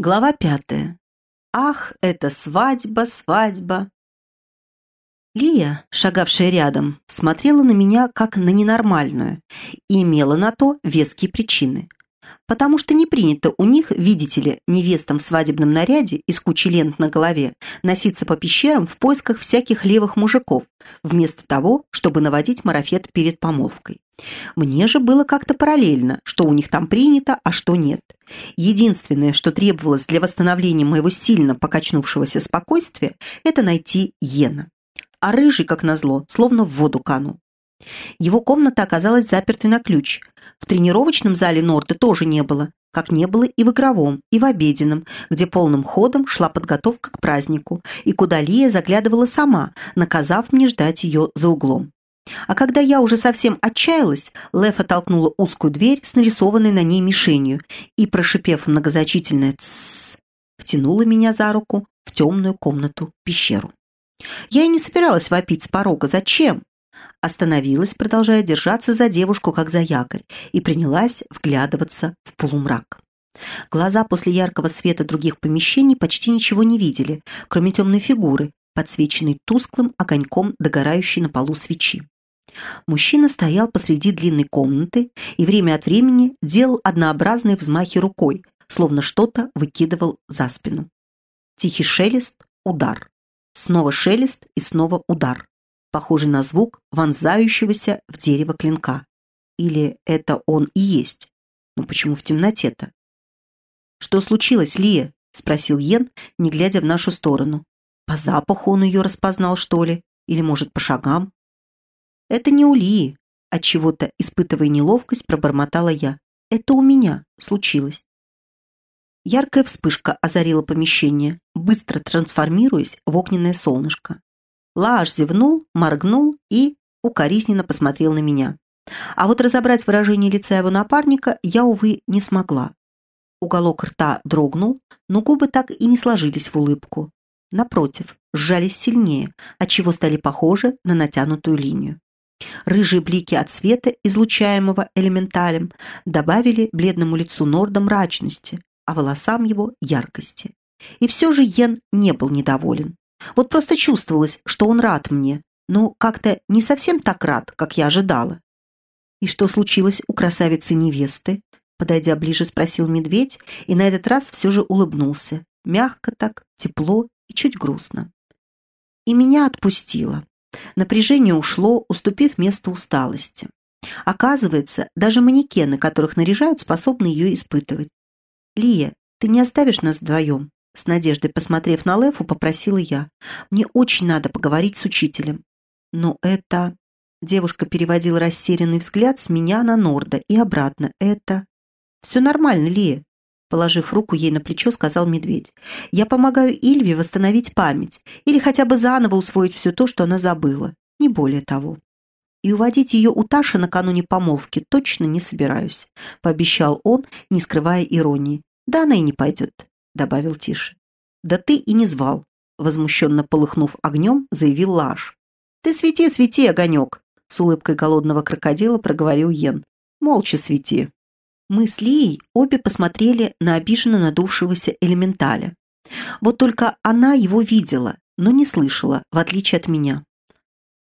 Глава пятая. Ах, это свадьба, свадьба. Лия, шагавшая рядом, смотрела на меня как на ненормальную и имела на то веские причины. Потому что не принято у них, видите ли, невестам в свадебном наряде из кучи лент на голове носиться по пещерам в поисках всяких левых мужиков, вместо того, чтобы наводить марафет перед помолвкой. Мне же было как-то параллельно, что у них там принято, а что нет. Единственное, что требовалось для восстановления моего сильно покачнувшегося спокойствия, это найти Йена. А рыжий, как назло, словно в воду канул. Его комната оказалась запертой на ключ. В тренировочном зале Норта тоже не было, как не было и в игровом, и в обеденном, где полным ходом шла подготовка к празднику, и куда Лия заглядывала сама, наказав мне ждать ее за углом. А когда я уже совсем отчаялась, Лефа толкнула узкую дверь с нарисованной на ней мишенью и, прошипев многозначительное «тссс», втянула меня за руку в темную комнату-пещеру. Я и не собиралась вопить с порога. Зачем? Остановилась, продолжая держаться за девушку, как за якорь, и принялась вглядываться в полумрак. Глаза после яркого света других помещений почти ничего не видели, кроме темной фигуры, подсвеченной тусклым огоньком догорающей на полу свечи. Мужчина стоял посреди длинной комнаты и время от времени делал однообразные взмахи рукой, словно что-то выкидывал за спину. Тихий шелест, удар. Снова шелест и снова удар, похожий на звук вонзающегося в дерево клинка. Или это он и есть? Но почему в темноте-то? «Что случилось, Лия?» — спросил Йен, не глядя в нашу сторону. «По запаху он ее распознал, что ли? Или, может, по шагам?» «Это не у Лии», — отчего-то, испытывая неловкость, пробормотала я. «Это у меня случилось». Яркая вспышка озарила помещение, быстро трансформируясь в огненное солнышко. Лааш зевнул, моргнул и укоризненно посмотрел на меня. А вот разобрать выражение лица его напарника я, увы, не смогла. Уголок рта дрогнул, но губы так и не сложились в улыбку. Напротив, сжались сильнее, отчего стали похожи на натянутую линию. Рыжие блики от света, излучаемого элементалем, добавили бледному лицу Норда мрачности, а волосам его яркости. И все же Йен не был недоволен. Вот просто чувствовалось, что он рад мне, но как-то не совсем так рад, как я ожидала. «И что случилось у красавицы-невесты?» Подойдя ближе, спросил медведь, и на этот раз все же улыбнулся. Мягко так, тепло и чуть грустно. И меня отпустило. Напряжение ушло, уступив место усталости. Оказывается, даже манекены, которых наряжают, способны ее испытывать. «Лия, ты не оставишь нас вдвоем?» С надеждой, посмотрев на Лефу, попросила я. «Мне очень надо поговорить с учителем». «Но это...» Девушка переводила рассеянный взгляд с меня на Норда и обратно. «Это...» «Все нормально, Лия», Положив руку ей на плечо, сказал медведь. «Я помогаю Ильве восстановить память или хотя бы заново усвоить все то, что она забыла. Не более того. И уводить ее у Таши накануне помолвки точно не собираюсь», пообещал он, не скрывая иронии. «Да она и не пойдет», добавил тише. «Да ты и не звал», возмущенно полыхнув огнем, заявил Лаш. «Ты свети, свети, огонек!» с улыбкой голодного крокодила проговорил Йен. «Молча свети!» Мы с Лией обе посмотрели на обиженно надувшегося элементаля. Вот только она его видела, но не слышала, в отличие от меня.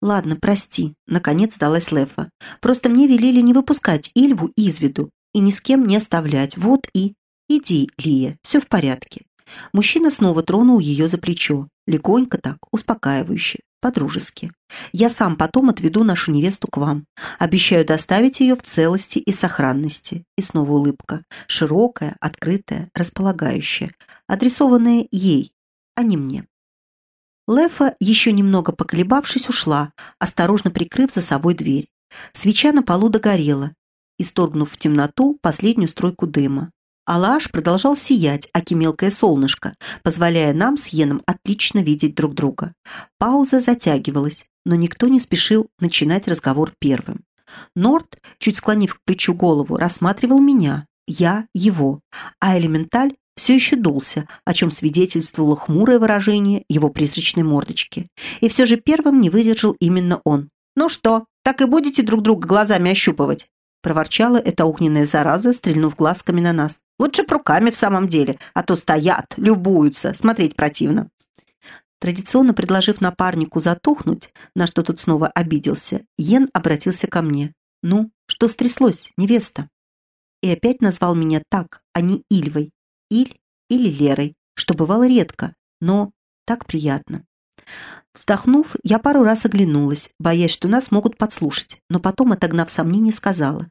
«Ладно, прости», — наконец сдалась Лефа. «Просто мне велели не выпускать Ильву из виду и ни с кем не оставлять. Вот и...» «Иди, Лия, все в порядке». Мужчина снова тронул ее за плечо, легонько так, успокаивающе по-дружески. Я сам потом отведу нашу невесту к вам. Обещаю доставить ее в целости и сохранности. И снова улыбка. Широкая, открытая, располагающая. Адресованная ей, а не мне. Лефа, еще немного поколебавшись, ушла, осторожно прикрыв за собой дверь. Свеча на полу догорела, исторгнув в темноту последнюю стройку дыма. Алаш продолжал сиять, аки мелкое солнышко, позволяя нам с Йеном отлично видеть друг друга. Пауза затягивалась, но никто не спешил начинать разговор первым. Норт, чуть склонив к плечу голову, рассматривал меня, я его, а элементаль все еще дулся, о чем свидетельствовало хмурое выражение его призрачной мордочки. И все же первым не выдержал именно он. «Ну что, так и будете друг друга глазами ощупывать?» проворчала эта огненная зараза, стрельнув глазками на нас. Лучше б руками в самом деле, а то стоят, любуются, смотреть противно. Традиционно предложив напарнику затухнуть, на что тут снова обиделся, Йен обратился ко мне. «Ну, что стряслось, невеста?» И опять назвал меня так, а не Ильвой. Иль или Лерой, что бывало редко, но так приятно. Вздохнув, я пару раз оглянулась, боясь, что нас могут подслушать, но потом, отогнав сомнения, сказала.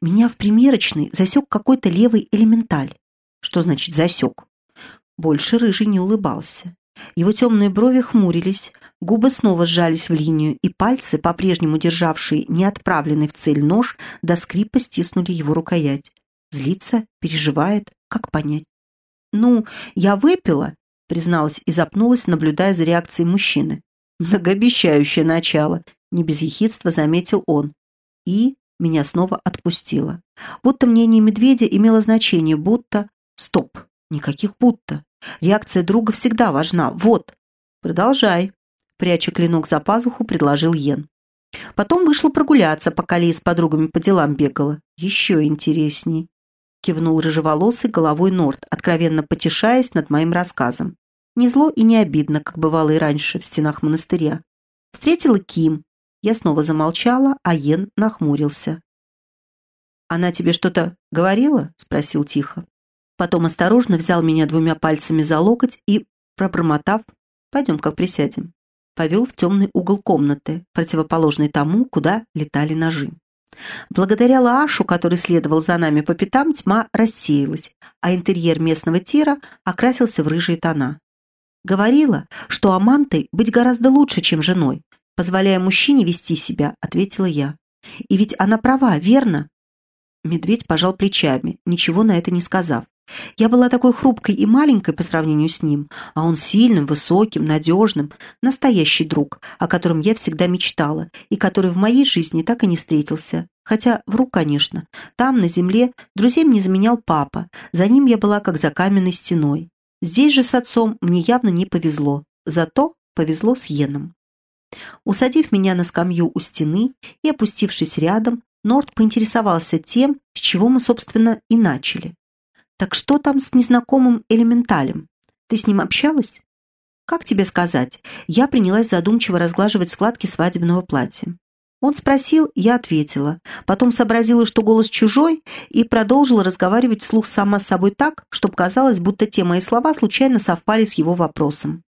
Меня в примерочной засек какой-то левый элементаль. Что значит «засек»? Больше рыжий не улыбался. Его темные брови хмурились, губы снова сжались в линию, и пальцы, по-прежнему державшие неотправленный в цель нож, до скрипа стиснули его рукоять. Злится? Переживает? Как понять? «Ну, я выпила», — призналась и запнулась, наблюдая за реакцией мужчины. «Многообещающее начало», — не без ехидства заметил он. И меня снова отпустило. Будто мнение медведя имело значение, будто... Стоп, никаких будто. Реакция друга всегда важна. Вот. Продолжай. Пряча клинок за пазуху, предложил Йен. Потом вышла прогуляться, пока Ли с подругами по делам бегала. Еще интересней. Кивнул рыжеволосый головой Норт, откровенно потешаясь над моим рассказом. Не зло и не обидно, как бывало и раньше в стенах монастыря. Встретила Ким. Я снова замолчала, а Йен нахмурился. «Она тебе что-то говорила?» – спросил тихо. Потом осторожно взял меня двумя пальцами за локоть и, пробормотав, «Пойдем-ка присядем», повел в темный угол комнаты, противоположный тому, куда летали ножи. Благодаря Лаашу, который следовал за нами по пятам, тьма рассеялась, а интерьер местного тира окрасился в рыжие тона. «Говорила, что амантой быть гораздо лучше, чем женой, позволяя мужчине вести себя», — ответила я. «И ведь она права, верно?» Медведь пожал плечами, ничего на это не сказав. Я была такой хрупкой и маленькой по сравнению с ним, а он сильным, высоким, надежным, настоящий друг, о котором я всегда мечтала и который в моей жизни так и не встретился. Хотя вру, конечно. Там, на земле, друзей мне заменял папа, за ним я была как за каменной стеной. Здесь же с отцом мне явно не повезло, зато повезло с Йеном. Усадив меня на скамью у стены и опустившись рядом, Норд поинтересовался тем, с чего мы, собственно, и начали. «Так что там с незнакомым элементалем? Ты с ним общалась?» «Как тебе сказать?» Я принялась задумчиво разглаживать складки свадебного платья. Он спросил, я ответила. Потом сообразила, что голос чужой, и продолжила разговаривать вслух сама с собой так, чтобы казалось, будто те мои слова случайно совпали с его вопросом.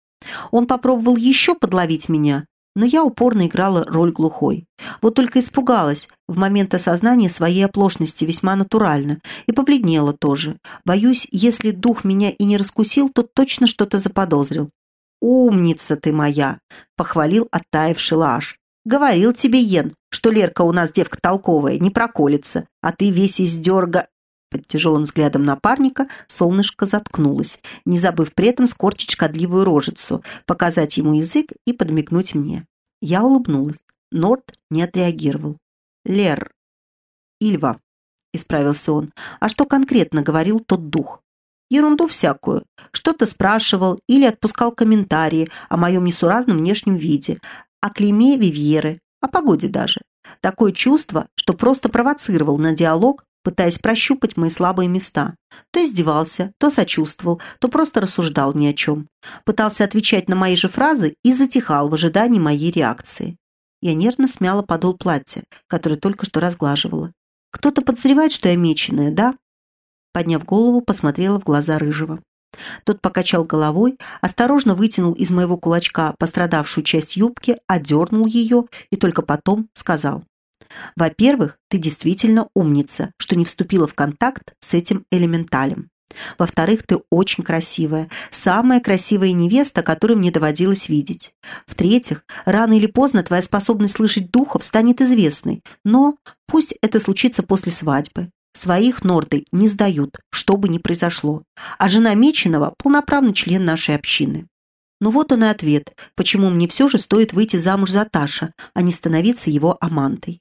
Он попробовал еще подловить меня, но я упорно играла роль глухой. Вот только испугалась в момент осознания своей оплошности весьма натурально и побледнела тоже. Боюсь, если дух меня и не раскусил, то точно что-то заподозрил. «Умница ты моя!» — похвалил оттаивший Лаш. «Говорил тебе, Йен, что Лерка у нас девка толковая, не проколется, а ты весь из дерга...» Под тяжелым взглядом напарника солнышко заткнулось, не забыв при этом скорчить шкодливую рожицу, показать ему язык и подмигнуть мне. Я улыбнулась. Норт не отреагировал. «Лер. Ильва», — исправился он. «А что конкретно говорил тот дух?» «Ерунду всякую. Что-то спрашивал или отпускал комментарии о моем несуразном внешнем виде, о клейме Вивьеры, о погоде даже. Такое чувство, что просто провоцировал на диалог пытаясь прощупать мои слабые места. То издевался, то сочувствовал, то просто рассуждал ни о чем. Пытался отвечать на мои же фразы и затихал в ожидании моей реакции. Я нервно смяла подол платья, которое только что разглаживала. «Кто-то подозревает, что я меченая, да?» Подняв голову, посмотрела в глаза Рыжего. Тот покачал головой, осторожно вытянул из моего кулачка пострадавшую часть юбки, одернул ее и только потом сказал. Во-первых, ты действительно умница, что не вступила в контакт с этим элементалем. Во-вторых, ты очень красивая, самая красивая невеста, которую мне доводилось видеть. В-третьих, рано или поздно твоя способность слышать духов станет известной, но пусть это случится после свадьбы. Своих норды не сдают, что бы ни произошло. А жена Меченого – полноправный член нашей общины. Ну вот он и ответ, почему мне все же стоит выйти замуж за Таша, а не становиться его амантой.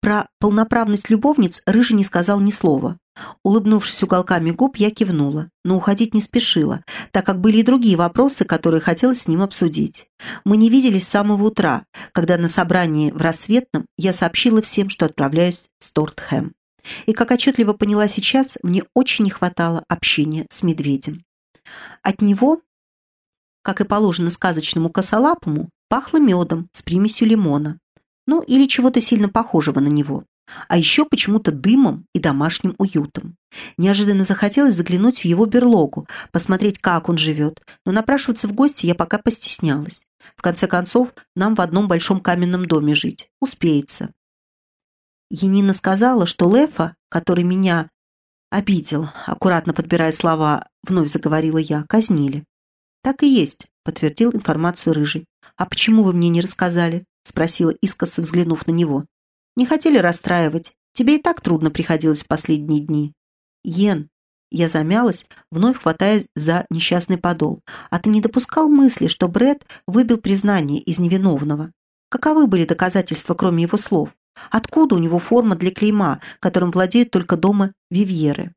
Про полноправность любовниц Рыжий не сказал ни слова. Улыбнувшись уголками губ, я кивнула, но уходить не спешила, так как были и другие вопросы, которые хотелось с ним обсудить. Мы не виделись с самого утра, когда на собрании в Рассветном я сообщила всем, что отправляюсь в Стортхэм. и, как отчетливо поняла сейчас, мне очень не хватало общения с медведем. От него, как и положено сказочному косолапому, пахло медом с примесью лимона, ну или чего-то сильно похожего на него. А еще почему-то дымом и домашним уютом. Неожиданно захотелось заглянуть в его берлогу, посмотреть, как он живет, но напрашиваться в гости я пока постеснялась. В конце концов, нам в одном большом каменном доме жить. Успеется. Енина сказала, что Лефа, который меня обидел, аккуратно подбирая слова, вновь заговорила я, казнили. Так и есть, подтвердил информацию Рыжий. А почему вы мне не рассказали? Спросила искоса, взглянув на него. Не хотели расстраивать. Тебе и так трудно приходилось в последние дни. Йен, я замялась, вновь хватаясь за несчастный подол. А ты не допускал мысли, что Бред выбил признание из невиновного? Каковы были доказательства, кроме его слов? Откуда у него форма для клейма, которым владеют только дома Вивьеры?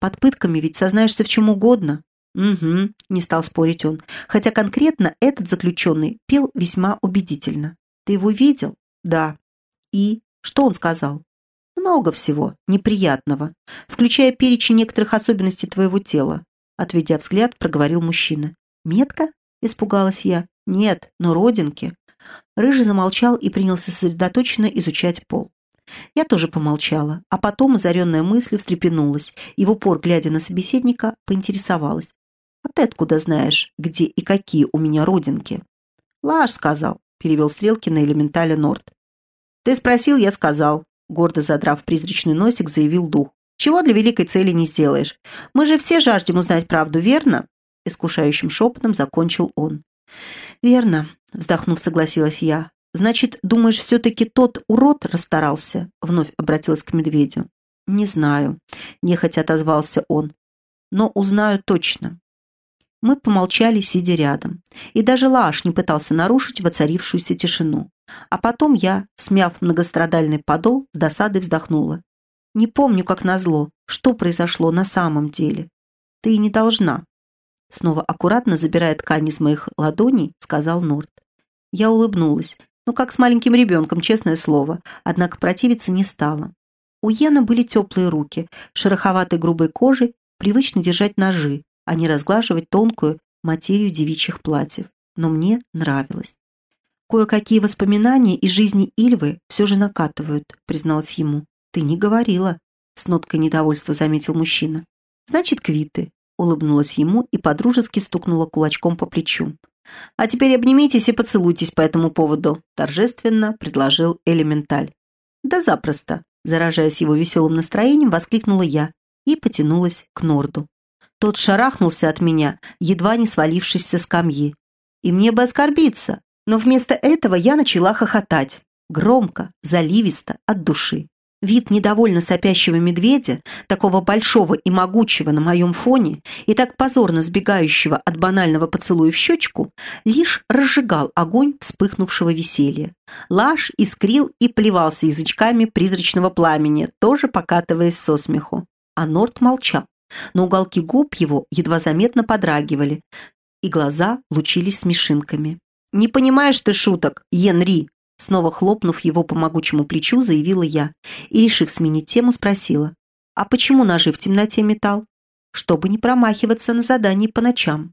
Под пытками ведь сознаешься в чем угодно. Угу, не стал спорить он. Хотя конкретно этот заключенный пел весьма убедительно. Ты его видел? Да. И что он сказал? Много всего неприятного, включая перечень некоторых особенностей твоего тела. Отведя взгляд, проговорил мужчина. Метка? Испугалась я. Нет, но родинки. Рыжий замолчал и принялся сосредоточенно изучать пол. Я тоже помолчала, а потом, озаренная мыслью, встрепенулась и в упор, глядя на собеседника, поинтересовалась. «А ты откуда знаешь, где и какие у меня родинки?» «Лаш сказал», — перевел стрелки на элементале Норд. «Ты спросил, я сказал», — гордо задрав призрачный носик, заявил дух. «Чего для великой цели не сделаешь? Мы же все жаждем узнать правду, верно?» Искушающим шепотом закончил он. «Верно», — вздохнув, согласилась я. «Значит, думаешь, все-таки тот урод расстарался?» Вновь обратилась к медведю. «Не знаю», — нехотя отозвался он. «Но узнаю точно». Мы помолчали, сидя рядом. И даже Лаш не пытался нарушить воцарившуюся тишину. А потом я, смяв многострадальный подол, с досадой вздохнула. Не помню, как назло, что произошло на самом деле. Ты и не должна. Снова аккуратно забирая ткань из моих ладоней, сказал Норт. Я улыбнулась, ну как с маленьким ребенком, честное слово, однако противиться не стала. У Йена были теплые руки, шероховатой грубой кожи, привычно держать ножи, а не разглаживать тонкую материю девичьих платьев. Но мне нравилось. «Кое-какие воспоминания из жизни Ильвы все же накатывают», призналась ему. «Ты не говорила», с ноткой недовольства заметил мужчина. «Значит, квиты», улыбнулась ему и подружески стукнула кулачком по плечу. «А теперь обнимитесь и поцелуйтесь по этому поводу», торжественно предложил Элементаль. «Да запросто», заражаясь его веселым настроением, воскликнула я и потянулась к Норду. Тот шарахнулся от меня, едва не свалившись со скамьи. И мне бы оскорбиться, но вместо этого я начала хохотать. Громко, заливисто, от души. Вид недовольно сопящего медведя, такого большого и могучего на моем фоне и так позорно сбегающего от банального поцелуя в щечку, лишь разжигал огонь вспыхнувшего веселья. Лаш искрил и плевался язычками призрачного пламени, тоже покатываясь со смеху. А Норт молчал, но уголки губ его едва заметно подрагивали, и глаза лучились смешинками. «Не понимаешь ты шуток, Енри!» Снова хлопнув его по могучему плечу, заявила я и, решив сменить тему, спросила. «А почему ножи в темноте металл?» «Чтобы не промахиваться на задании по ночам».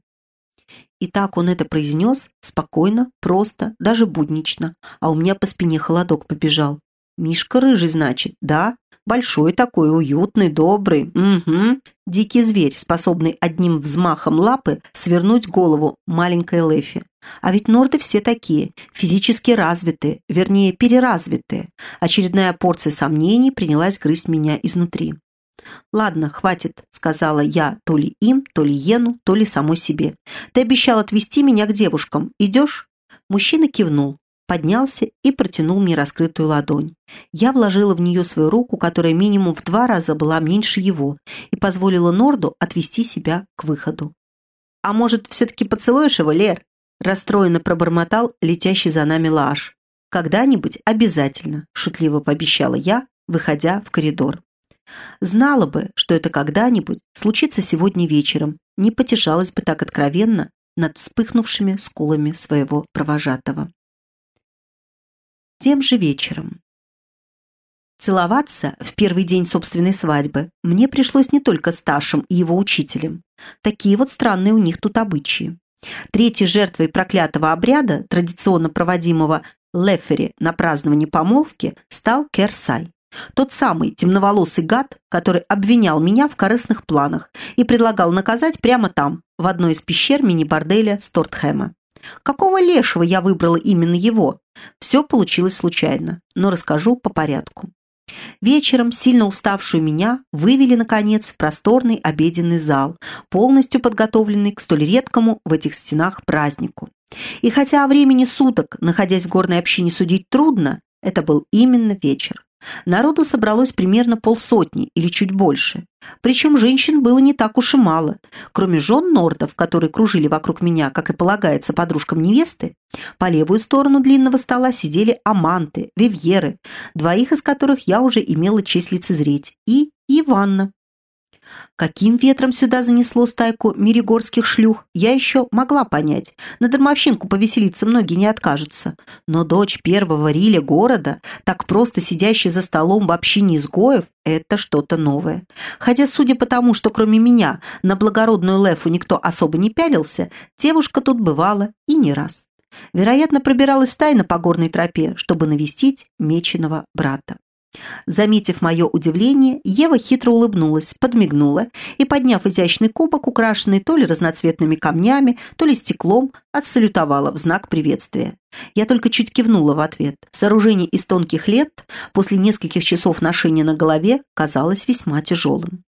И так он это произнес, спокойно, просто, даже буднично, а у меня по спине холодок побежал. «Мишка рыжий, значит, да? Большой такой, уютный, добрый. Угу. Дикий зверь, способный одним взмахом лапы свернуть голову маленькой Лэфи. А ведь норды все такие, физически развитые, вернее, переразвитые. Очередная порция сомнений принялась грызть меня изнутри. «Ладно, хватит», — сказала я то ли им, то ли Ену, то ли самой себе. «Ты обещал отвезти меня к девушкам. Идешь?» Мужчина кивнул поднялся и протянул мне раскрытую ладонь. Я вложила в нее свою руку, которая минимум в два раза была меньше его, и позволила Норду отвести себя к выходу. «А может, все-таки поцелуешь его, Лер?» расстроенно пробормотал летящий за нами Лаш. «Когда-нибудь обязательно», – шутливо пообещала я, выходя в коридор. Знала бы, что это когда-нибудь случится сегодня вечером, не потешалась бы так откровенно над вспыхнувшими скулами своего провожатого. Тем же вечером. Целоваться в первый день собственной свадьбы мне пришлось не только с Ташем и его учителем. Такие вот странные у них тут обычаи. Третьей жертвой проклятого обряда, традиционно проводимого Лефери на праздновании помолвки, стал Керсай. Тот самый темноволосый гад, который обвинял меня в корыстных планах и предлагал наказать прямо там, в одной из пещер мини-борделя Стортхэма. Какого лешего я выбрала именно его? Все получилось случайно, но расскажу по порядку. Вечером сильно уставшую меня вывели, наконец, в просторный обеденный зал, полностью подготовленный к столь редкому в этих стенах празднику. И хотя о времени суток, находясь в горной общине, судить трудно, это был именно вечер. Народу собралось примерно полсотни или чуть больше. Причем женщин было не так уж и мало. Кроме жен нордов, которые кружили вокруг меня, как и полагается подружкам невесты, по левую сторону длинного стола сидели аманты, вивьеры, двоих из которых я уже имела честь лицезреть, и Иванна. Каким ветром сюда занесло стайку миригорских шлюх, я еще могла понять. На дармовщинку повеселиться многие не откажутся. Но дочь первого Риля города, так просто сидящая за столом в общине изгоев, это что-то новое. Хотя, судя по тому, что кроме меня на благородную Лефу никто особо не пялился, девушка тут бывала и не раз. Вероятно, пробиралась тайно по горной тропе, чтобы навестить меченого брата. Заметив мое удивление, Ева хитро улыбнулась, подмигнула и, подняв изящный кубок, украшенный то ли разноцветными камнями, то ли стеклом, отсалютовала в знак приветствия. Я только чуть кивнула в ответ. Сооружение из тонких лет после нескольких часов ношения на голове казалось весьма тяжелым.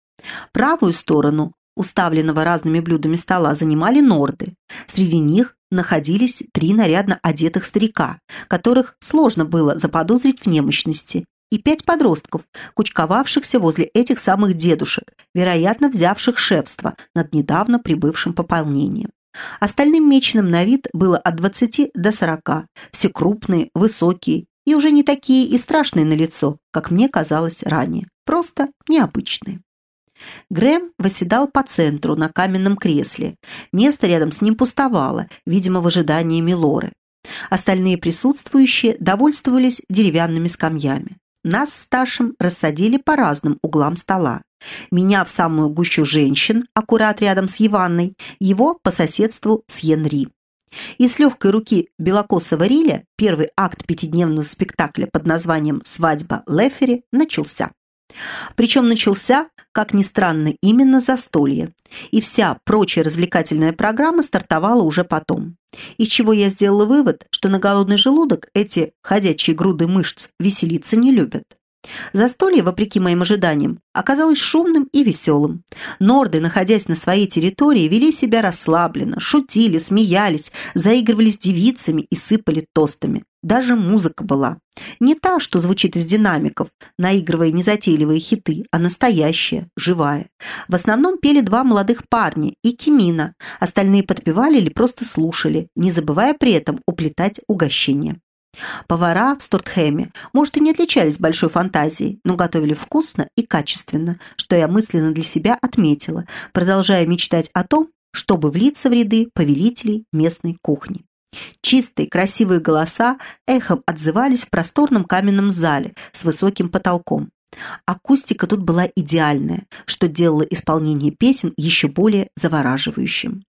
Правую сторону уставленного разными блюдами стола занимали норды. Среди них находились три нарядно одетых старика, которых сложно было заподозрить в немощности, и пять подростков, кучковавшихся возле этих самых дедушек, вероятно, взявших шефство над недавно прибывшим пополнением. Остальным меченым на вид было от 20 до 40, все крупные, высокие и уже не такие и страшные на лицо, как мне казалось ранее, просто необычные. Грэм восседал по центру на каменном кресле. Место рядом с ним пустовало, видимо, в ожидании Милоры. Остальные присутствующие довольствовались деревянными скамьями. Нас с Ташем рассадили по разным углам стола. Меня в самую гущу женщин, аккурат рядом с Еванной, его по соседству с Йенри. И с легкой руки белокосого Риля первый акт пятидневного спектакля под названием «Свадьба Лефери» начался. Причем начался, как ни странно, именно застолье. И вся прочая развлекательная программа стартовала уже потом. Из чего я сделала вывод, что на голодный желудок эти ходячие груды мышц веселиться не любят. Застолье, вопреки моим ожиданиям, оказалось шумным и веселым. Норды, находясь на своей территории, вели себя расслабленно, шутили, смеялись, заигрывали с девицами и сыпали тостами. Даже музыка была. Не та, что звучит из динамиков, наигрывая незатейливые хиты, а настоящая, живая. В основном пели два молодых парня и Кимина, остальные подпевали или просто слушали, не забывая при этом уплетать угощения. Повара в Стортхэме, может, и не отличались большой фантазией, но готовили вкусно и качественно, что я мысленно для себя отметила, продолжая мечтать о том, чтобы влиться в ряды повелителей местной кухни. Чистые, красивые голоса эхом отзывались в просторном каменном зале с высоким потолком. Акустика тут была идеальная, что делало исполнение песен еще более завораживающим.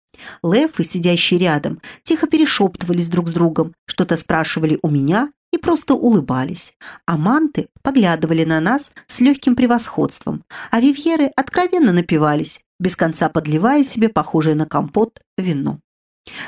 Лефы, сидящие рядом, тихо перешептывались друг с другом, что-то спрашивали у меня и просто улыбались. А манты поглядывали на нас с легким превосходством, а вивьеры откровенно напивались, без конца подливая себе похожее на компот вино.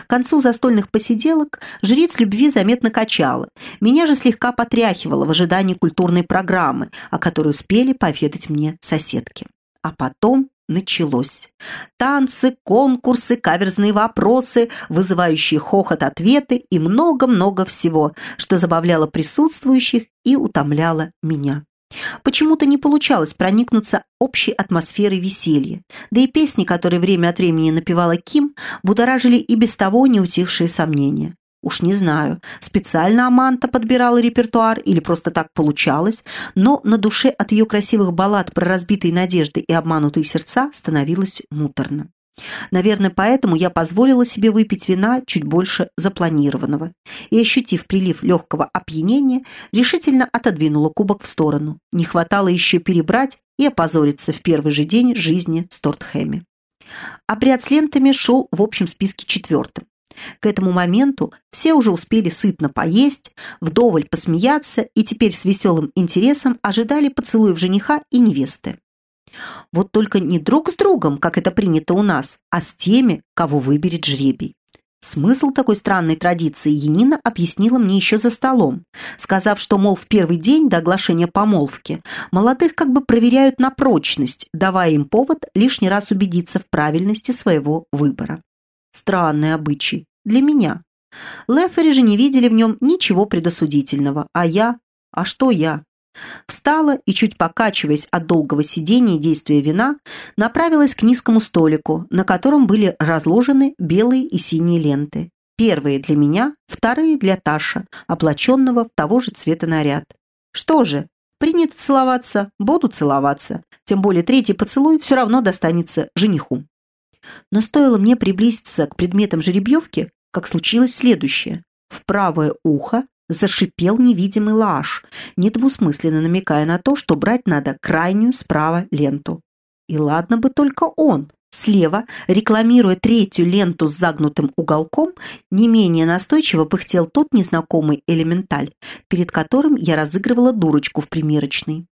К концу застольных посиделок жриц любви заметно качала. Меня же слегка потряхивало в ожидании культурной программы, о которой успели поведать мне соседки. А потом началось. Танцы, конкурсы, каверзные вопросы, вызывающие хохот ответы и много-много всего, что забавляло присутствующих и утомляло меня. Почему-то не получалось проникнуться общей атмосферой веселья, да и песни, которые время от времени напевала Ким, будоражили и без того неутихшие сомнения. Уж не знаю, специально Аманта подбирала репертуар или просто так получалось, но на душе от ее красивых баллад про разбитые надежды и обманутые сердца становилось муторно. Наверное, поэтому я позволила себе выпить вина чуть больше запланированного и, ощутив прилив легкого опьянения, решительно отодвинула кубок в сторону. Не хватало еще перебрать и опозориться в первый же день жизни Стортхэме. Обряд с лентами шел в общем списке четвертым. К этому моменту все уже успели сытно поесть, вдоволь посмеяться и теперь с веселым интересом ожидали поцелуев жениха и невесты. Вот только не друг с другом, как это принято у нас, а с теми, кого выберет жребий. Смысл такой странной традиции Янина объяснила мне еще за столом, сказав, что, мол, в первый день до оглашения помолвки молодых как бы проверяют на прочность, давая им повод лишний раз убедиться в правильности своего выбора. Странный обычай. Для меня. Лефери же не видели в нем ничего предосудительного, а я... А что я? Встала и, чуть покачиваясь от долгого сидения и действия вина, направилась к низкому столику, на котором были разложены белые и синие ленты. Первые для меня, вторые для Таша, облаченного в того же цвета наряд. Что же, принято целоваться, буду целоваться. Тем более третий поцелуй все равно достанется жениху. Но стоило мне приблизиться к предметам жеребьевки, как случилось следующее. В правое ухо зашипел невидимый лаш, недвусмысленно намекая на то, что брать надо крайнюю справа ленту. И ладно бы только он. Слева, рекламируя третью ленту с загнутым уголком, не менее настойчиво пыхтел тот незнакомый элементаль, перед которым я разыгрывала дурочку в примерочной.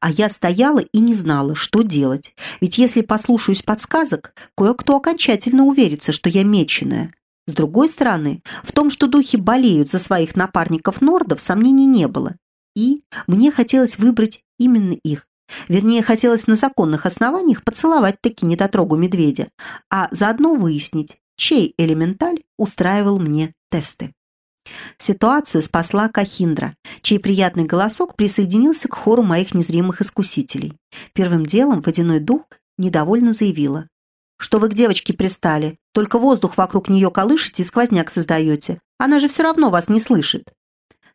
А я стояла и не знала, что делать. Ведь если послушаюсь подсказок, кое-кто окончательно уверится, что я меченая. С другой стороны, в том, что духи болеют за своих напарников-нордов, сомнений не было. И мне хотелось выбрать именно их. Вернее, хотелось на законных основаниях поцеловать таки недотрогу медведя, а заодно выяснить, чей элементаль устраивал мне тесты. Ситуацию спасла Кахиндра, чей приятный голосок присоединился к хору моих незримых искусителей. Первым делом водяной дух недовольно заявила что вы к девочке пристали. Только воздух вокруг нее колышете и сквозняк создаете. Она же все равно вас не слышит».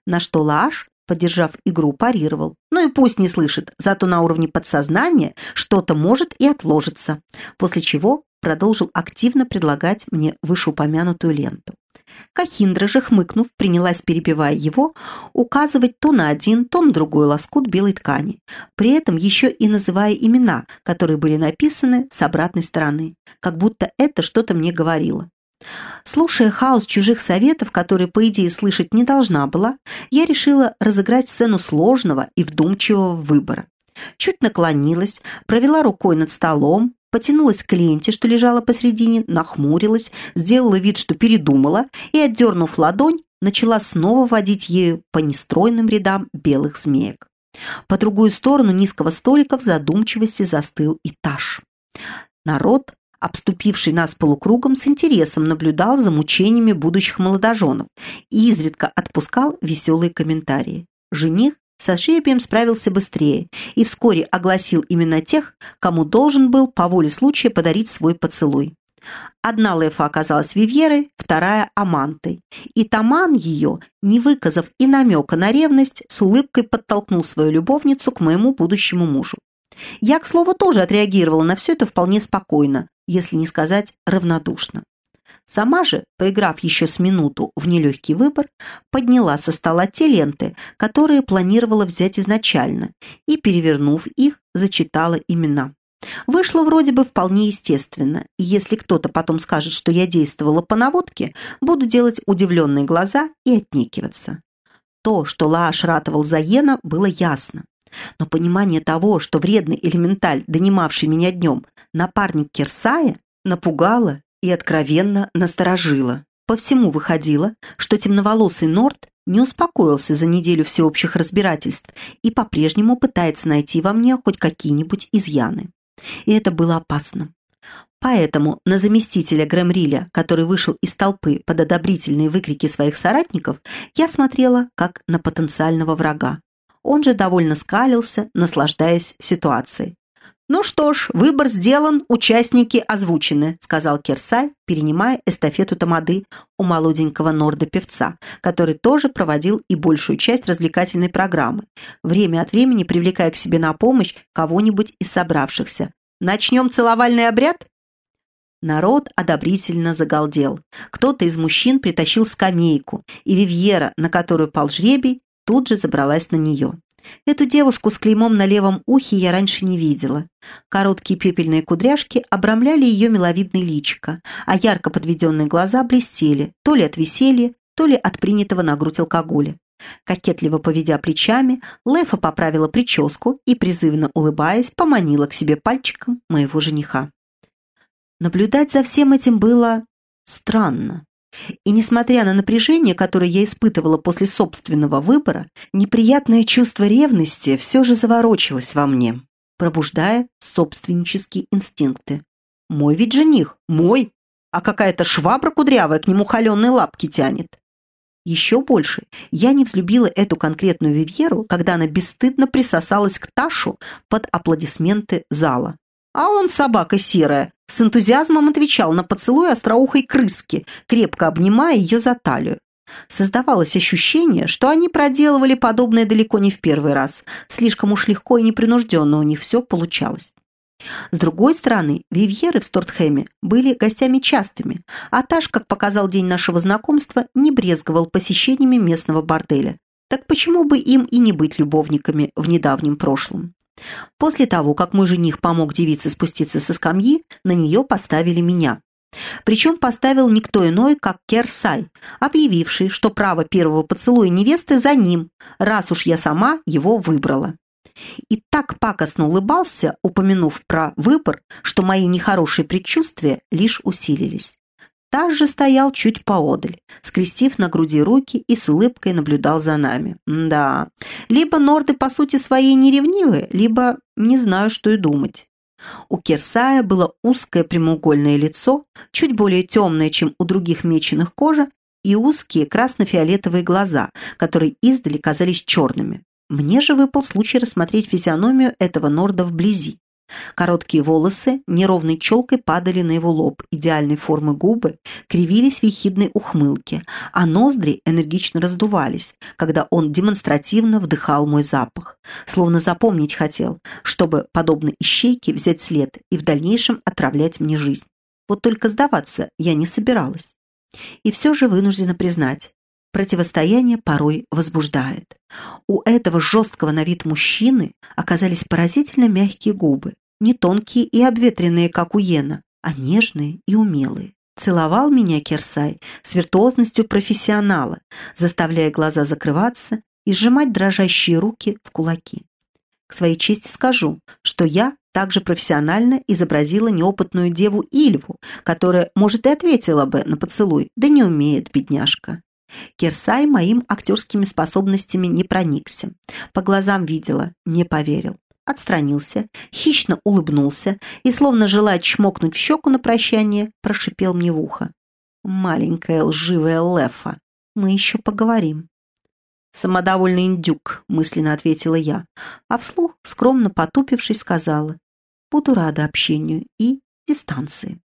На что Лаш, поддержав игру, парировал. «Ну и пусть не слышит, зато на уровне подсознания что-то может и отложится». После чего продолжил активно предлагать мне вышеупомянутую ленту. Кахиндра же, хмыкнув, принялась, перебивая его, указывать то на один, то на другой лоскут белой ткани, при этом еще и называя имена, которые были написаны с обратной стороны, как будто это что-то мне говорило. Слушая хаос чужих советов, которые, по идее, слышать не должна была, я решила разыграть сцену сложного и вдумчивого выбора. Чуть наклонилась, провела рукой над столом, потянулась к ленте, что лежала посредине, нахмурилась, сделала вид, что передумала и, отдернув ладонь, начала снова водить ею по нестройным рядам белых змеек. По другую сторону низкого столика в задумчивости застыл этаж. Народ, обступивший нас полукругом, с интересом наблюдал за мучениями будущих молодоженов и изредка отпускал веселые комментарии. Жених со жребием справился быстрее и вскоре огласил именно тех, кому должен был по воле случая подарить свой поцелуй. Одна Лефа оказалась Вивьерой, вторая – Амантой. И Таман ее, не выказав и намека на ревность, с улыбкой подтолкнул свою любовницу к моему будущему мужу. Я, к слову, тоже отреагировала на все это вполне спокойно, если не сказать равнодушно. Сама же, поиграв еще с минуту в нелегкий выбор, подняла со стола те ленты, которые планировала взять изначально, и, перевернув их, зачитала имена. Вышло вроде бы вполне естественно, и если кто-то потом скажет, что я действовала по наводке, буду делать удивленные глаза и отнекиваться. То, что Лааш ратовал за Йена, было ясно. Но понимание того, что вредный элементаль, донимавший меня днем, напарник Керсая, напугало и откровенно насторожила. По всему выходило, что темноволосый Норт не успокоился за неделю всеобщих разбирательств и по-прежнему пытается найти во мне хоть какие-нибудь изъяны. И это было опасно. Поэтому на заместителя Грэмриля, который вышел из толпы под одобрительные выкрики своих соратников, я смотрела как на потенциального врага. Он же довольно скалился, наслаждаясь ситуацией. «Ну что ж, выбор сделан, участники озвучены», сказал Керсай, перенимая эстафету тамады у молоденького норда-певца, который тоже проводил и большую часть развлекательной программы, время от времени привлекая к себе на помощь кого-нибудь из собравшихся. «Начнем целовальный обряд?» Народ одобрительно загалдел. Кто-то из мужчин притащил скамейку, и Вивьера, на которую пал жребий, тут же забралась на нее. Эту девушку с клеймом на левом ухе я раньше не видела. Короткие пепельные кудряшки обрамляли ее миловидное личико, а ярко подведенные глаза блестели, то ли от веселья, то ли от принятого на грудь алкоголя. Кокетливо поведя плечами, Лефа поправила прическу и, призывно улыбаясь, поманила к себе пальчиком моего жениха. Наблюдать за всем этим было странно. И несмотря на напряжение, которое я испытывала после собственного выбора, неприятное чувство ревности все же заворочилось во мне, пробуждая собственнические инстинкты. Мой ведь жених, мой, а какая-то швабра кудрявая к нему холеные лапки тянет. Еще больше я не взлюбила эту конкретную Вивьеру, когда она бесстыдно присосалась к Ташу под аплодисменты зала. А он, собака серая, с энтузиазмом отвечал на поцелуй остроухой крыски, крепко обнимая ее за талию. Создавалось ощущение, что они проделывали подобное далеко не в первый раз. Слишком уж легко и непринужденно у них все получалось. С другой стороны, Вивьеры в Стортхэме были гостями частыми, а Таш, как показал день нашего знакомства, не брезговал посещениями местного борделя. Так почему бы им и не быть любовниками в недавнем прошлом? После того, как мой жених помог девице спуститься со скамьи, на нее поставили меня. Причем поставил никто иной, как Керсай, объявивший, что право первого поцелуя невесты за ним, раз уж я сама его выбрала. И так пакостно улыбался, упомянув про выбор, что мои нехорошие предчувствия лишь усилились. Таш же стоял чуть поодаль, скрестив на груди руки и с улыбкой наблюдал за нами. Да, либо норды по сути своей неревнивы, либо не знаю, что и думать. У Керсая было узкое прямоугольное лицо, чуть более темное, чем у других меченых кожа, и узкие красно-фиолетовые глаза, которые издали казались черными. Мне же выпал случай рассмотреть физиономию этого норда вблизи. Короткие волосы неровной челкой падали на его лоб, идеальной формы губы кривились в ехидной ухмылке, а ноздри энергично раздувались, когда он демонстративно вдыхал мой запах, словно запомнить хотел, чтобы, подобно ищейке, взять след и в дальнейшем отравлять мне жизнь. Вот только сдаваться я не собиралась. И все же вынуждена признать, противостояние порой возбуждает. У этого жесткого на вид мужчины оказались поразительно мягкие губы, не тонкие и обветренные, как у Йена, а нежные и умелые. Целовал меня Керсай с виртуозностью профессионала, заставляя глаза закрываться и сжимать дрожащие руки в кулаки. К своей чести скажу, что я также профессионально изобразила неопытную деву Ильву, которая, может, и ответила бы на поцелуй, да не умеет, бедняжка. Кирсай моим актерскими способностями не проникся. По глазам видела, не поверил. Отстранился, хищно улыбнулся и, словно желая чмокнуть в щеку на прощание, прошипел мне в ухо. «Маленькая лживая Лефа, мы еще поговорим». «Самодовольный индюк», — мысленно ответила я, а вслух, скромно потупившись, сказала. «Буду рада общению и дистанции».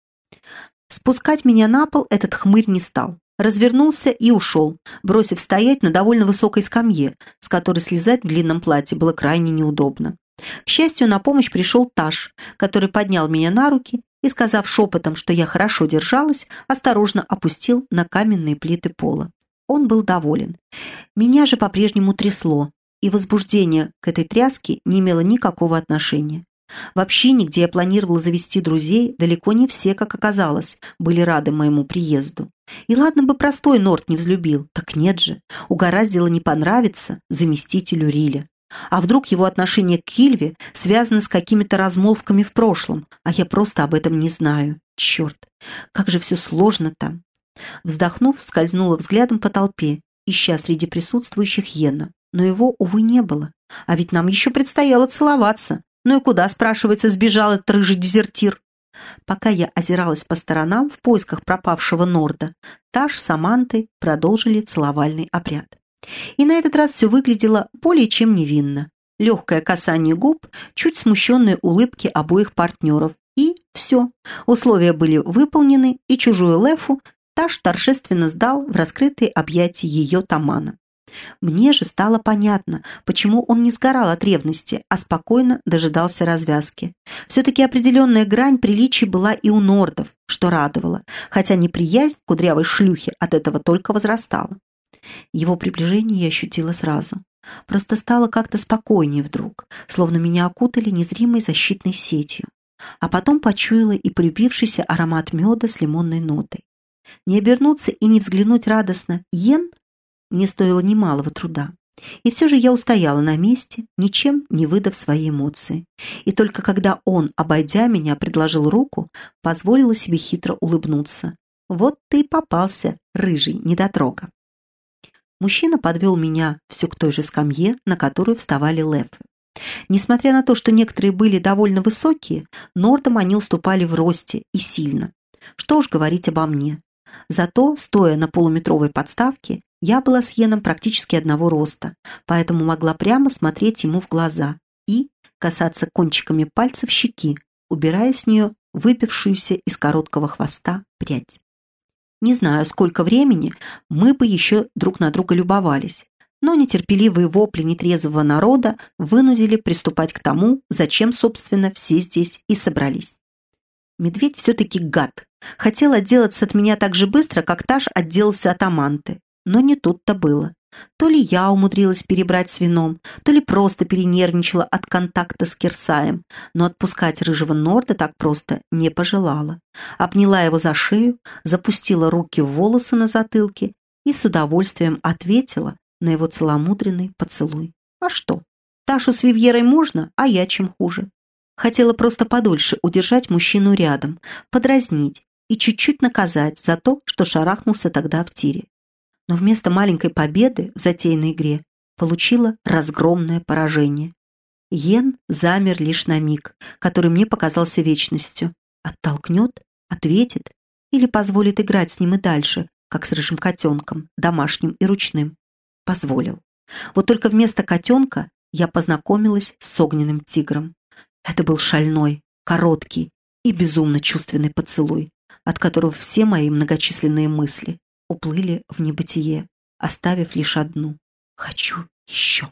Спускать меня на пол этот хмырь не стал развернулся и ушел, бросив стоять на довольно высокой скамье, с которой слезать в длинном платье было крайне неудобно. К счастью, на помощь пришел Таш, который поднял меня на руки и, сказав шепотом, что я хорошо держалась, осторожно опустил на каменные плиты пола. Он был доволен. Меня же по-прежнему трясло, и возбуждение к этой тряске не имело никакого отношения. В общине, где я планировала завести друзей, далеко не все, как оказалось, были рады моему приезду. И ладно бы простой Норт не взлюбил, так нет же, угораздило не понравиться заместителю Риля. А вдруг его отношение к Кильве связано с какими-то размолвками в прошлом, а я просто об этом не знаю. Черт, как же все сложно там. Вздохнув, скользнула взглядом по толпе, ища среди присутствующих Йена. Но его, увы, не было. А ведь нам еще предстояло целоваться. Ну и куда, спрашивается, сбежал этот рыжий дезертир? Пока я озиралась по сторонам в поисках пропавшего Норда, Таш с Амантой продолжили целовальный обряд. И на этот раз все выглядело более чем невинно. Легкое касание губ, чуть смущенные улыбки обоих партнеров. И все. Условия были выполнены, и чужую Лефу Таш торжественно сдал в раскрытые объятия ее тамана. Мне же стало понятно, почему он не сгорал от ревности, а спокойно дожидался развязки. Все-таки определенная грань приличий была и у нордов, что радовало, хотя неприязнь кудрявой шлюхе от этого только возрастала. Его приближение я ощутила сразу. Просто стало как-то спокойнее вдруг, словно меня окутали незримой защитной сетью. А потом почуяла и полюбившийся аромат меда с лимонной нотой. Не обернуться и не взглянуть радостно «Йен» мне стоило немалого труда. И все же я устояла на месте, ничем не выдав свои эмоции. И только когда он, обойдя меня, предложил руку, позволила себе хитро улыбнуться. «Вот ты и попался, рыжий недотрога». Мужчина подвел меня все к той же скамье, на которую вставали лефы. Несмотря на то, что некоторые были довольно высокие, нордам они уступали в росте и сильно. Что уж говорить обо мне. Зато, стоя на полуметровой подставке, я была с Йеном практически одного роста, поэтому могла прямо смотреть ему в глаза и касаться кончиками пальцев щеки, убирая с нее выпившуюся из короткого хвоста прядь. Не знаю, сколько времени мы бы еще друг на друга любовались, но нетерпеливые вопли нетрезвого народа вынудили приступать к тому, зачем, собственно, все здесь и собрались. Медведь все-таки гад. Хотел отделаться от меня так же быстро, как Таш отделался от Аманты. Но не тут-то было. То ли я умудрилась перебрать с вином, то ли просто перенервничала от контакта с Кирсаем, но отпускать рыжего Норда так просто не пожелала. Обняла его за шею, запустила руки в волосы на затылке и с удовольствием ответила на его целомудренный поцелуй. А что? Ташу с Вивьерой можно, а я чем хуже. Хотела просто подольше удержать мужчину рядом, подразнить и чуть-чуть наказать за то, что шарахнулся тогда в тире но вместо маленькой победы в затеянной игре получила разгромное поражение. Йен замер лишь на миг, который мне показался вечностью. Оттолкнет, ответит или позволит играть с ним и дальше, как с рыжим котенком, домашним и ручным. Позволил. Вот только вместо котенка я познакомилась с огненным тигром. Это был шальной, короткий и безумно чувственный поцелуй, от которого все мои многочисленные мысли уплыли в небытие, оставив лишь одну «хочу еще».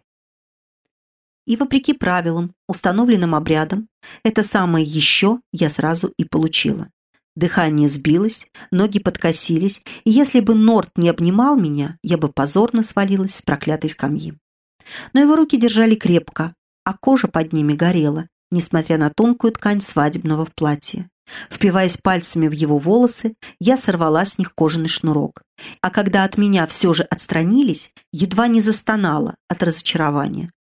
И вопреки правилам, установленным обрядом, это самое «еще» я сразу и получила. Дыхание сбилось, ноги подкосились, и если бы Норт не обнимал меня, я бы позорно свалилась с проклятой скамьи. Но его руки держали крепко, а кожа под ними горела, несмотря на тонкую ткань свадебного платья. Впиваясь пальцами в его волосы, я сорвала с них кожаный шнурок. А когда от меня все же отстранились, едва не застонала от разочарования.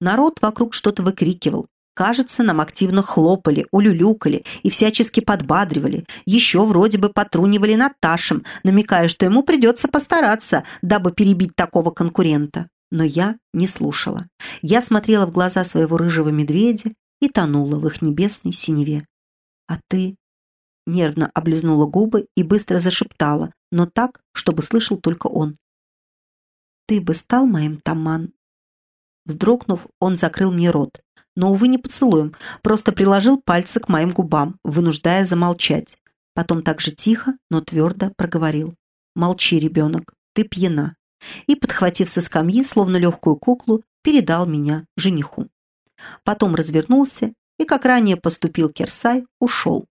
Народ вокруг что-то выкрикивал. Кажется, нам активно хлопали, улюлюкали и всячески подбадривали. Еще вроде бы потрунивали над Ташем, намекая, что ему придется постараться, дабы перебить такого конкурента. Но я не слушала. Я смотрела в глаза своего рыжего медведя и тонула в их небесной синеве. «А ты...» Нервно облизнула губы и быстро зашептала, но так, чтобы слышал только он. «Ты бы стал моим Таман?» Вздрогнув, он закрыл мне рот. Но, увы, не поцелуем, просто приложил пальцы к моим губам, вынуждая замолчать. Потом так же тихо, но твердо проговорил. «Молчи, ребенок, ты пьяна». И, подхватив со скамьи, словно легкую куклу, передал меня жениху. Потом развернулся и, как ранее поступил Керсай, ушел.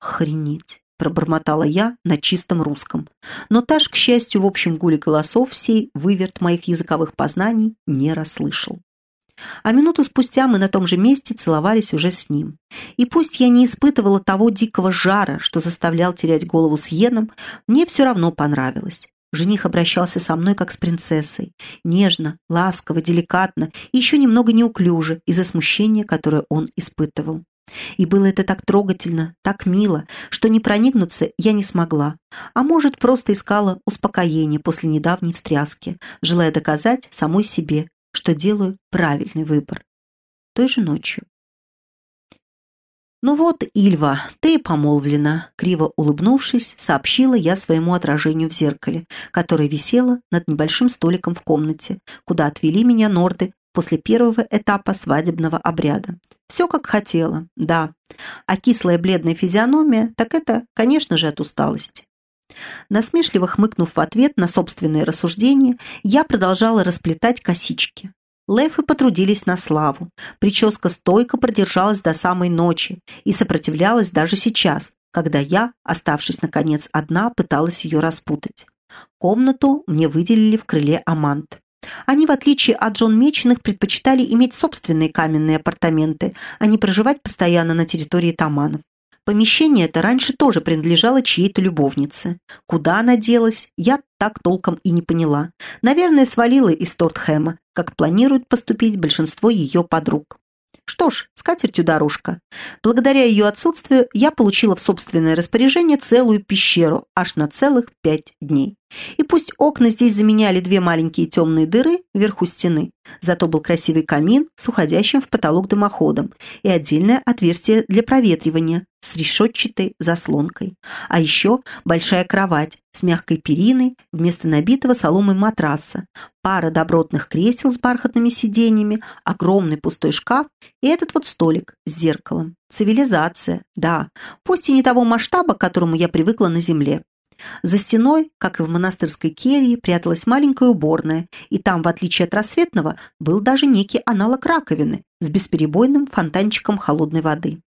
«Охренеть!» – пробормотала я на чистом русском. Но Таш, к счастью, в общем гуле голосов сей выверт моих языковых познаний не расслышал. А минуту спустя мы на том же месте целовались уже с ним. И пусть я не испытывала того дикого жара, что заставлял терять голову с Йеном, мне все равно понравилось. Жених обращался со мной как с принцессой. Нежно, ласково, деликатно и еще немного неуклюже из-за смущения, которое он испытывал. И было это так трогательно, так мило, что не проникнуться я не смогла. А может, просто искала успокоение после недавней встряски, желая доказать самой себе, что делаю правильный выбор. Той же ночью. «Ну вот, Ильва, ты помолвлена», — криво улыбнувшись, сообщила я своему отражению в зеркале, которое висело над небольшим столиком в комнате, куда отвели меня норды после первого этапа свадебного обряда. Все как хотела, да. А кислая бледная физиономия, так это, конечно же, от усталости. Насмешливо хмыкнув в ответ на собственные рассуждения, я продолжала расплетать косички. Лефы потрудились на славу. Прическа стойко продержалась до самой ночи и сопротивлялась даже сейчас, когда я, оставшись наконец одна, пыталась ее распутать. Комнату мне выделили в крыле Амант. Они, в отличие от Джон Меченых, предпочитали иметь собственные каменные апартаменты, а не проживать постоянно на территории Таманов. Помещение это раньше тоже принадлежало чьей-то любовнице. Куда она делась, я так толком и не поняла. Наверное, свалила из Тортхэма, как планирует поступить большинство ее подруг. Что ж, с катертью дорожка. Благодаря ее отсутствию я получила в собственное распоряжение целую пещеру аж на целых пять дней. И пусть окна здесь заменяли две маленькие темные дыры вверху стены, зато был красивый камин с уходящим в потолок дымоходом и отдельное отверстие для проветривания с решетчатой заслонкой. А еще большая кровать с мягкой периной вместо набитого соломой матраса, пара добротных кресел с бархатными сиденьями, огромный пустой шкаф и этот вот столик с зеркалом. Цивилизация, да, пусть и не того масштаба, к которому я привыкла на земле. За стеной, как и в монастырской келье, пряталась маленькая уборная, и там, в отличие от рассветного, был даже некий аналог раковины с бесперебойным фонтанчиком холодной воды.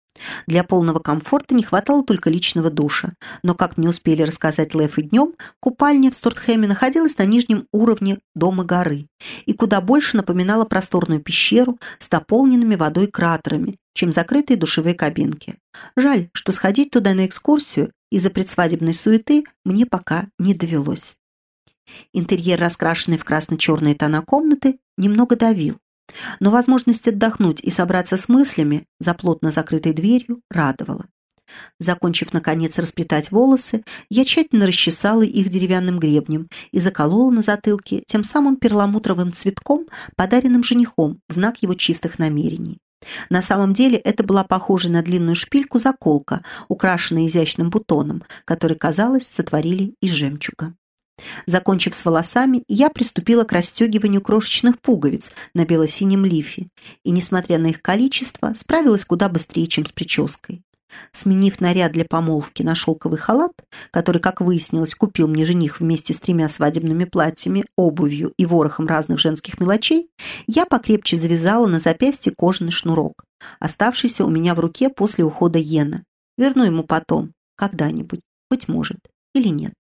Для полного комфорта не хватало только личного душа, но, как мне успели рассказать Лев и днем, купальня в Стортхэме находилась на нижнем уровне дома горы и куда больше напоминала просторную пещеру с наполненными водой кратерами, чем закрытые душевые кабинки. Жаль, что сходить туда на экскурсию из-за предсвадебной суеты мне пока не довелось. Интерьер, раскрашенный в красно-черные тона комнаты, немного давил. Но возможность отдохнуть и собраться с мыслями за плотно закрытой дверью радовала. Закончив, наконец, расплетать волосы, я тщательно расчесала их деревянным гребнем и заколола на затылке тем самым перламутровым цветком, подаренным женихом в знак его чистых намерений. На самом деле это была похожа на длинную шпильку заколка, украшенная изящным бутоном, который, казалось, сотворили из жемчуга. Закончив с волосами, я приступила к расстегиванию крошечных пуговиц на бело-синем лифе и, несмотря на их количество, справилась куда быстрее, чем с прической. Сменив наряд для помолвки на шелковый халат, который, как выяснилось, купил мне жених вместе с тремя свадебными платьями, обувью и ворохом разных женских мелочей, я покрепче завязала на запястье кожаный шнурок, оставшийся у меня в руке после ухода Йена. Верну ему потом, когда-нибудь, быть может, или нет.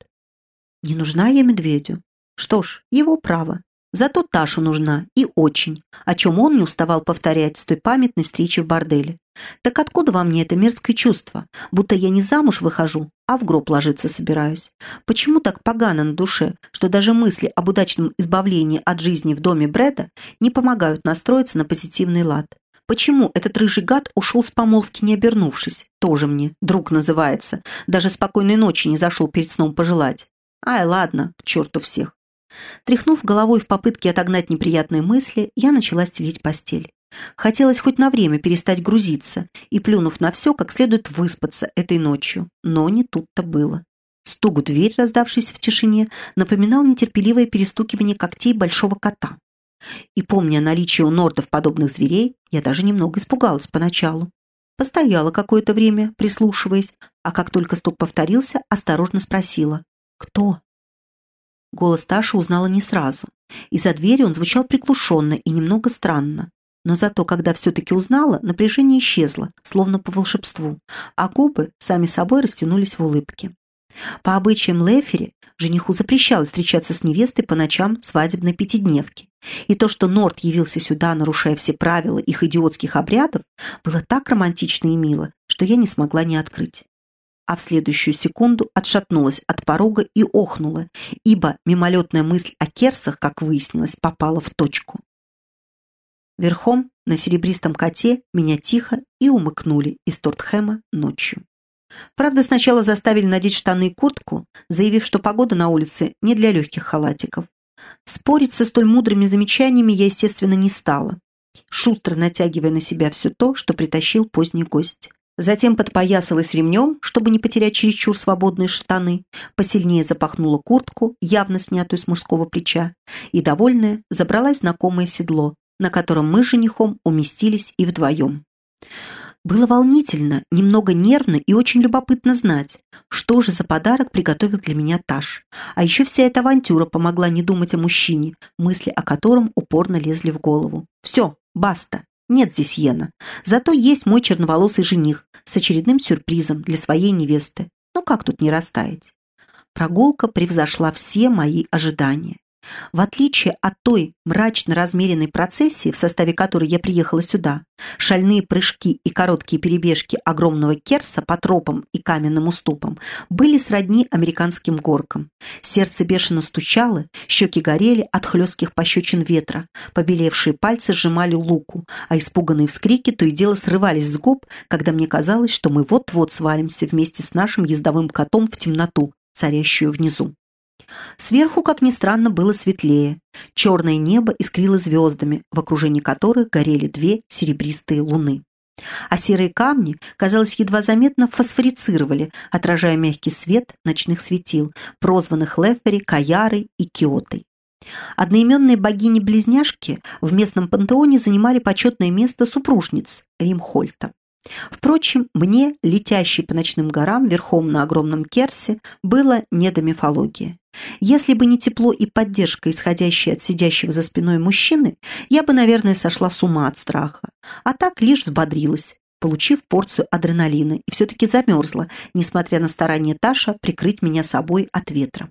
Не нужна я медведю. Что ж, его право. Зато Таша нужна, и очень, о чем он не уставал повторять с той памятной встречи в борделе. Так откуда во мне это мерзкое чувство, будто я не замуж выхожу, а в гроб ложиться собираюсь? Почему так погано на душе, что даже мысли об удачном избавлении от жизни в доме Брэда не помогают настроиться на позитивный лад? Почему этот рыжий гад ушел с помолвки, не обернувшись? Тоже мне, друг называется. Даже спокойной ночи не зашел перед сном пожелать. Ай, ладно, к черту всех. Тряхнув головой в попытке отогнать неприятные мысли, я начала стелить постель. Хотелось хоть на время перестать грузиться и, плюнув на все, как следует выспаться этой ночью. Но не тут-то было. Стук в дверь, раздавшийся в тишине, напоминал нетерпеливое перестукивание когтей большого кота. И, помня наличие у нордов подобных зверей, я даже немного испугалась поначалу. Постояла какое-то время, прислушиваясь, а как только стук повторился, осторожно спросила. «Кто?» Голос Таши узнала не сразу. Из-за двери он звучал приглушенно и немного странно. Но зато, когда все-таки узнала, напряжение исчезло, словно по волшебству, а губы сами собой растянулись в улыбке. По обычаям Лефери, жениху запрещалось встречаться с невестой по ночам свадебной пятидневки. И то, что Норт явился сюда, нарушая все правила их идиотских обрядов, было так романтично и мило, что я не смогла не открыть а в следующую секунду отшатнулась от порога и охнула, ибо мимолетная мысль о керсах, как выяснилось, попала в точку. Верхом на серебристом коте меня тихо и умыкнули из Тортхэма ночью. Правда, сначала заставили надеть штаны и куртку, заявив, что погода на улице не для легких халатиков. Спорить со столь мудрыми замечаниями я, естественно, не стала, шустро натягивая на себя все то, что притащил поздний гость. Затем подпоясалась ремнем, чтобы не потерять чересчур свободные штаны, посильнее запахнула куртку, явно снятую с мужского плеча, и, довольная, забралась знакомое седло, на котором мы с женихом уместились и вдвоем. Было волнительно, немного нервно и очень любопытно знать, что же за подарок приготовил для меня Таш. А еще вся эта авантюра помогла не думать о мужчине, мысли о котором упорно лезли в голову. Все, баста. Нет здесь Йена. Зато есть мой черноволосый жених с очередным сюрпризом для своей невесты. Ну как тут не растаять? Прогулка превзошла все мои ожидания. В отличие от той мрачно-размеренной процессии, в составе которой я приехала сюда, шальные прыжки и короткие перебежки огромного керса по тропам и каменным уступам были сродни американским горкам. Сердце бешено стучало, щеки горели от хлестких пощечин ветра, побелевшие пальцы сжимали луку, а испуганные вскрики то и дело срывались с губ, когда мне казалось, что мы вот-вот свалимся вместе с нашим ездовым котом в темноту, царящую внизу. Сверху, как ни странно, было светлее. Черное небо искрило звездами, в окружении которых горели две серебристые луны. А серые камни, казалось, едва заметно фосфорицировали, отражая мягкий свет ночных светил, прозванных Лефери, Каярой и Киотой. Одноименные богини-близняшки в местном пантеоне занимали почетное место супружниц Римхольта. Впрочем, мне, летящий по ночным горам верхом на огромном керсе, было не до мифологии. Если бы не тепло и поддержка, исходящие от сидящего за спиной мужчины, я бы, наверное, сошла с ума от страха. А так лишь взбодрилась, получив порцию адреналина, и все-таки замерзла, несмотря на старание Таша прикрыть меня собой от ветра.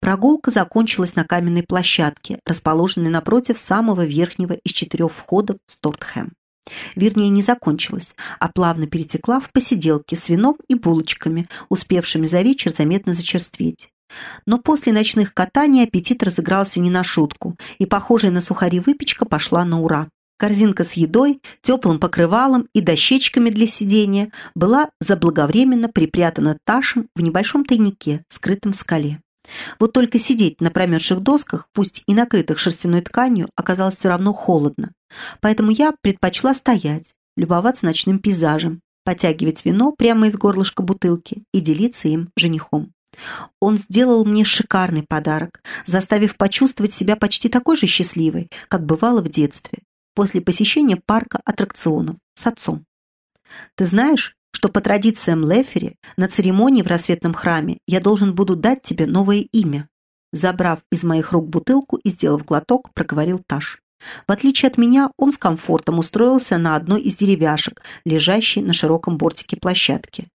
Прогулка закончилась на каменной площадке, расположенной напротив самого верхнего из четырех входов в Стортхэм. Вернее, не закончилась, а плавно перетекла в посиделки с вином и булочками, успевшими за вечер заметно зачерстветь. Но после ночных катаний аппетит разыгрался не на шутку, и похожая на сухари выпечка пошла на ура. Корзинка с едой, теплым покрывалом и дощечками для сидения была заблаговременно припрятана Ташем в небольшом тайнике, скрытом в скале. Вот только сидеть на промерзших досках, пусть и накрытых шерстяной тканью, оказалось все равно холодно. Поэтому я предпочла стоять, любоваться ночным пейзажем, потягивать вино прямо из горлышка бутылки и делиться им женихом. Он сделал мне шикарный подарок, заставив почувствовать себя почти такой же счастливой, как бывало в детстве, после посещения парка аттракционов с отцом. Ты знаешь, что по традициям Лефери на церемонии в рассветном храме я должен буду дать тебе новое имя. Забрав из моих рук бутылку и сделав глоток, проговорил Таш. В отличие от меня, он с комфортом устроился на одной из деревяшек, лежащей на широком бортике площадки.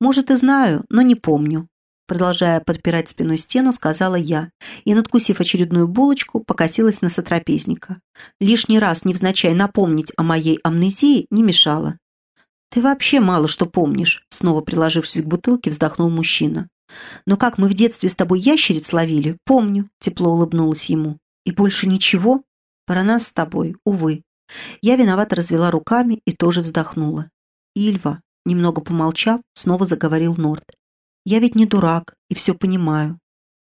«Может, и знаю, но не помню», продолжая подпирать спиной стену, сказала я, и, надкусив очередную булочку, покосилась на сотрапезника. Лишний раз невзначай напомнить о моей амнезии не мешало. «Ты вообще мало что помнишь», — снова приложившись к бутылке, вздохнул мужчина. «Но как мы в детстве с тобой ящериц ловили, помню», — тепло улыбнулась ему. «И больше ничего? Про нас с тобой, увы». Я виновато развела руками и тоже вздохнула. «Ильва», немного помолчав, снова заговорил Норд. «Я ведь не дурак и все понимаю».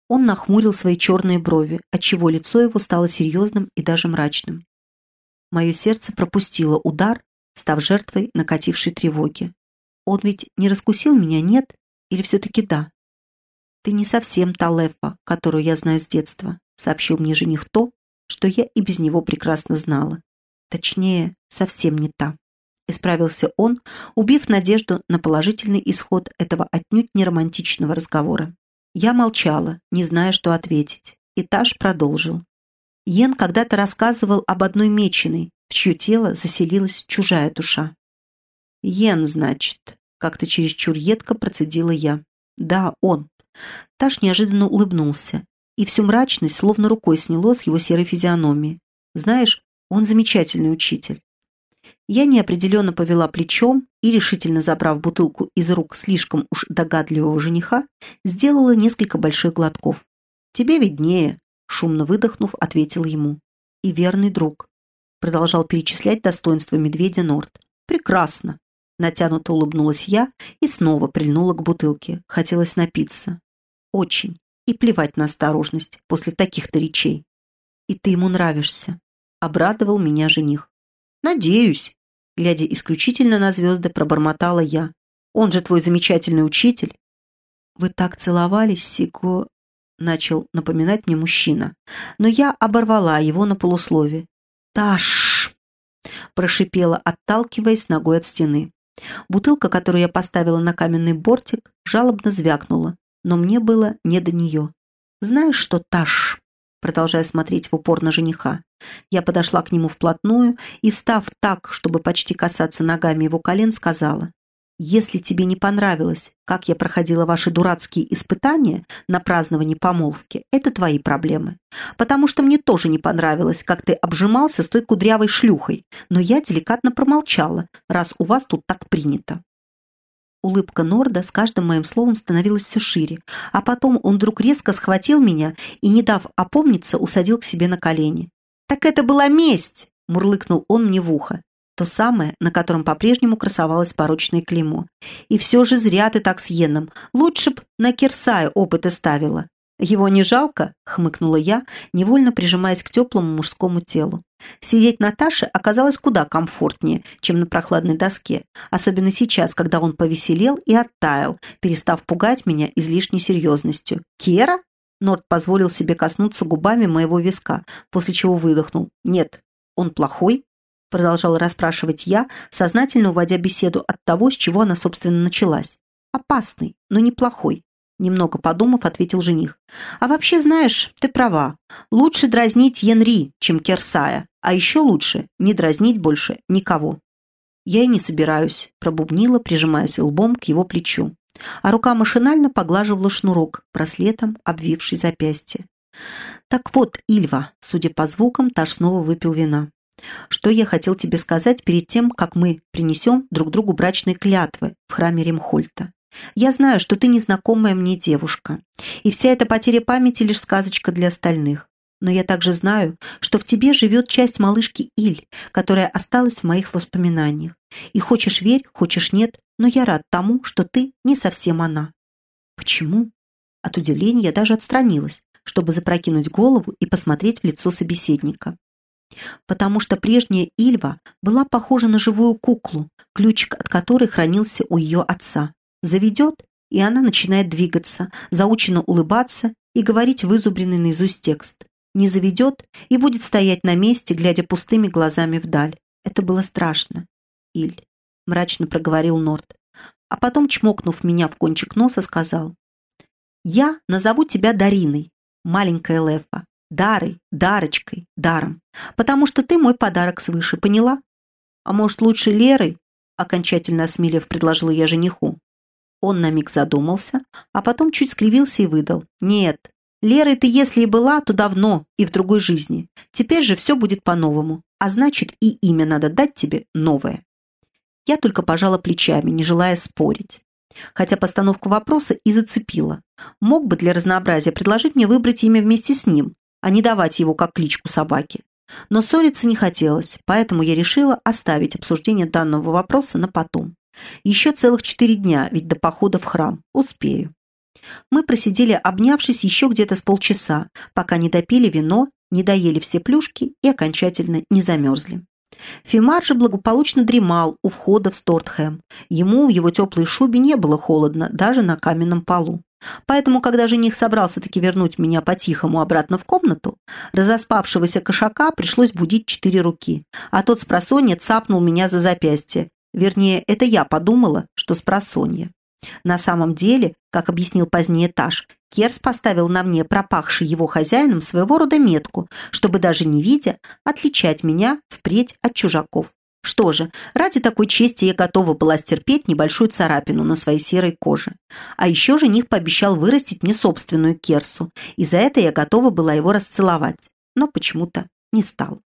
Он нахмурил свои черные брови, отчего лицо его стало серьезным и даже мрачным. Мое сердце пропустило удар, став жертвой накатившей тревоги. Он ведь не раскусил меня, нет? Или все-таки да? Ты не совсем та Лефа, которую я знаю с детства, сообщил мне жених то, что я и без него прекрасно знала. Точнее, совсем не та. Исправился он, убив надежду на положительный исход этого отнюдь не романтичного разговора. Я молчала, не зная, что ответить. И Таш продолжил. Йен когда-то рассказывал об одной меченой, в чье тело заселилась чужая душа. «Йен, значит», — как-то чересчур едко процедила я. «Да, он». Таш неожиданно улыбнулся, и всю мрачность словно рукой сняло с его серой физиономии. «Знаешь, он замечательный учитель». Я неопределенно повела плечом и, решительно забрав бутылку из рук слишком уж догадливого жениха, сделала несколько больших глотков. «Тебе виднее», — шумно выдохнув, ответил ему. «И верный друг продолжал перечислять достоинства медведя Норт. «Прекрасно!» Натянуто улыбнулась я и снова прильнула к бутылке. Хотелось напиться. Очень. И плевать на осторожность после таких-то речей. «И ты ему нравишься», — обрадовал меня жених. «Надеюсь», — глядя исключительно на звезды, пробормотала я. «Он же твой замечательный учитель». «Вы так целовались, Сиго...» — начал напоминать мне мужчина. Но я оборвала его на полуслове. «Таш!» прошипела, отталкиваясь ногой от стены. Бутылка, которую я поставила на каменный бортик, жалобно звякнула, но мне было не до нее. «Знаешь что, Таш?» Продолжая смотреть в упор на жениха, я подошла к нему вплотную и, став так, чтобы почти касаться ногами его колен, сказала, «Если тебе не понравилось, как я проходила ваши дурацкие испытания на празднование помолвки, это твои проблемы. Потому что мне тоже не понравилось, как ты обжимался с той кудрявой шлюхой, но я деликатно промолчала, раз у вас тут так принято». Улыбка Норда с каждым моим словом становилась все шире, а потом он вдруг резко схватил меня и, не дав опомниться, усадил к себе на колени. «Так это была месть!» – мурлыкнул он мне в ухо. То самое, на котором по-прежнему красовалось порочное клеймо. «И все же зря ты так с Йеном. Лучше б на Кирсаю опыты ставила». «Его не жалко?» – хмыкнула я, невольно прижимаясь к теплому мужскому телу. Сидеть на Таше оказалось куда комфортнее, чем на прохладной доске, особенно сейчас, когда он повеселел и оттаял, перестав пугать меня излишней серьезностью. «Кера?» Норд позволил себе коснуться губами моего виска, после чего выдохнул. «Нет, он плохой?» Продолжала расспрашивать я, сознательно уводя беседу от того, с чего она, собственно, началась. «Опасный, но неплохой», — немного подумав, ответил жених. «А вообще, знаешь, ты права. Лучше дразнить Янри, чем Керсая, а еще лучше не дразнить больше никого». «Я и не собираюсь», — пробубнила, прижимаясь лбом к его плечу а рука машинально поглаживала шнурок, браслетом обвивший запястье. «Так вот, Ильва», судя по звукам, Таш снова выпил вина. «Что я хотел тебе сказать перед тем, как мы принесем друг другу брачные клятвы в храме Ремхольта? Я знаю, что ты незнакомая мне девушка, и вся эта потеря памяти лишь сказочка для остальных. Но я также знаю, что в тебе живет часть малышки Иль, которая осталась в моих воспоминаниях. И хочешь верь, хочешь нет, но я рад тому, что ты не совсем она». «Почему?» От удивления я даже отстранилась, чтобы запрокинуть голову и посмотреть в лицо собеседника. Потому что прежняя Ильва была похожа на живую куклу, ключик от которой хранился у ее отца. Заведет, и она начинает двигаться, заученно улыбаться и говорить вызубренный наизусть текст. Не заведет и будет стоять на месте, глядя пустыми глазами вдаль. Это было страшно. Иль мрачно проговорил Норт. А потом, чмокнув меня в кончик носа, сказал. «Я назову тебя Дариной, маленькая Лефа, Дарой, Дарочкой, Даром, потому что ты мой подарок свыше, поняла? А может, лучше Лерой?» Окончательно осмелев, предложила я жениху. Он на миг задумался, а потом чуть скривился и выдал. «Нет, Лерой ты, если и была, то давно и в другой жизни. Теперь же все будет по-новому, а значит и имя надо дать тебе новое». Я только пожала плечами, не желая спорить. Хотя постановку вопроса и зацепила. Мог бы для разнообразия предложить мне выбрать имя вместе с ним, а не давать его как кличку собаки. Но ссориться не хотелось, поэтому я решила оставить обсуждение данного вопроса на потом. Еще целых четыре дня, ведь до похода в храм. Успею. Мы просидели, обнявшись еще где-то с полчаса, пока не допили вино, не доели все плюшки и окончательно не замерзли. Фимар же благополучно дремал у входа в Стортхэм. Ему в его теплой шубе не было холодно, даже на каменном полу. Поэтому, когда жених собрался таки вернуть меня по-тихому обратно в комнату, разоспавшегося кошака пришлось будить четыре руки, а тот с просонья цапнул меня за запястье. Вернее, это я подумала, что с просонья. На самом деле, как объяснил позднее Таш, Керс поставил на мне пропахший его хозяином своего рода метку, чтобы даже не видя, отличать меня впредь от чужаков. Что же, ради такой чести я готова была стерпеть небольшую царапину на своей серой коже. А еще жених пообещал вырастить мне собственную керсу, и за это я готова была его расцеловать, но почему-то не стал.